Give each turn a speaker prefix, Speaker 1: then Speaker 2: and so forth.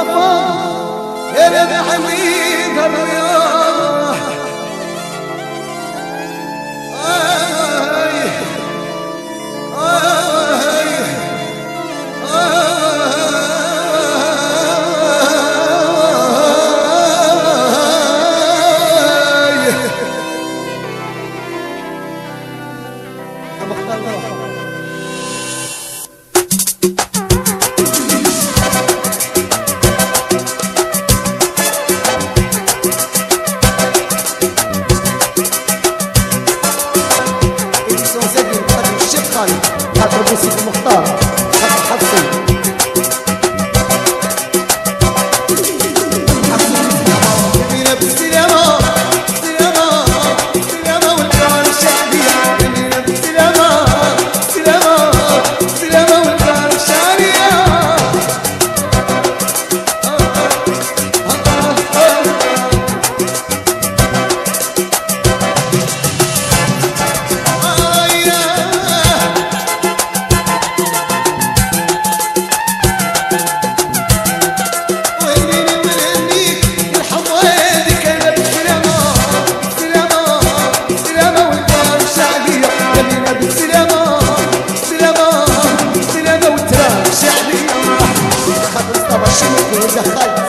Speaker 1: المصطفى يا حميد الرياض Stop. Sampai.